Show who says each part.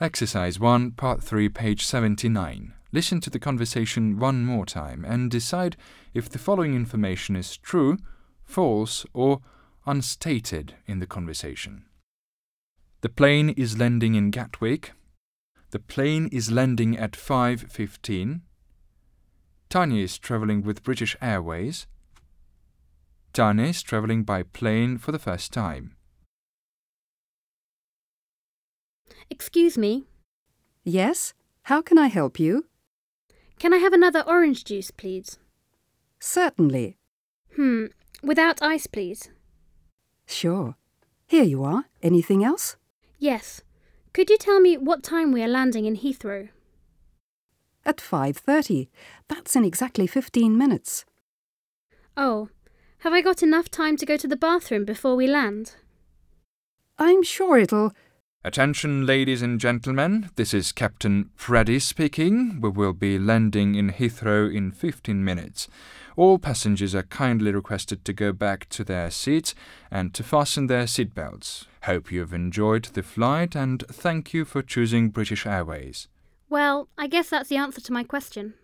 Speaker 1: Exercise 1, Part 3, page 79. Listen to the conversation one more time and decide if the following information is true, false, or unstated in the conversation. The plane is landing in Gatwick. The plane is landing at 5:15. Tanya is traveling with British Airways. Tanya is traveling by plane for the first time.
Speaker 2: Excuse me,
Speaker 3: Yes? How can I help you?
Speaker 2: can I have another orange juice, please?
Speaker 3: Certainly.
Speaker 2: Hmm, without ice, please.
Speaker 3: Sure. Here you are. Anything else?
Speaker 2: Yes. Could you tell me what time we are landing in Heathrow?
Speaker 3: At 5.30. That's in exactly 15 minutes.
Speaker 2: Oh, have I got enough time to go to the bathroom before we land?
Speaker 3: I'm sure it'll...
Speaker 1: Attention, ladies and gentlemen, this is Captain Freddy speaking. We will be landing in Heathrow in 15 minutes. All passengers are kindly requested to go back to their seats and to fasten their seatbelts. Hope you have enjoyed the flight and thank you for choosing British Airways.
Speaker 2: Well, I guess that's the answer to my question.